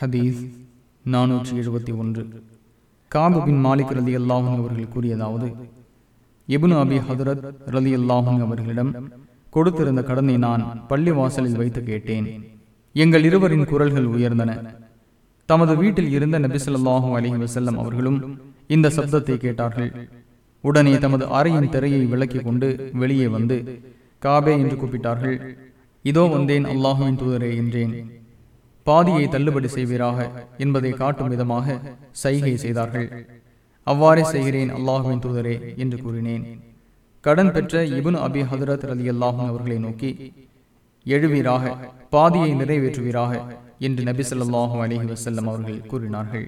ஹதீஸ் நானூற்றி எழுபத்தி ஒன்று. காபுபின் மாலிக் ரலி அல்லாஹன் அவர்கள் கூறியதாவது இபுன் அபி ஹதரத் ரலி அல்லாஹன் அவர்களிடம் கொடுத்திருந்த கடனை நான் பள்ளி வாசலில் வைத்து கேட்டேன். எங்கள் இருவரின் குரல்கள் உயர்ந்தன. தமது வீட்டில் இருந்த நபிசல்லாஹூ அலி வசல்லம் அவர்களும் இந்த சப்தத்தை கேட்டார்கள். உடனே தமது அறையின் திரையை விளக்கிக் கொண்டு வெளியே வந்து காபே என்று கூப்பிட்டார்கள். இதோ வந்தேன் அல்லாஹுவின் தூதரே என்றேன். பாதியை தள்ளுபடி செய்வீராக என்பதை காட்டும் விதமாக சைகை செய்தார்கள். அவ்வாறே செய்கிறேன் அல்லாஹுவின் தூதரே என்று கூறினேன். கடன் பெற்ற இபுன் அபி ஹதரத் அலி அல்லாஹும் அவர்களை நோக்கி எழுவீராக பாதியை நிறைவேற்றுவீராக என்று நபி சொல்லாஹு அலஹி வசல்லம் அவர்கள் கூறினார்கள்.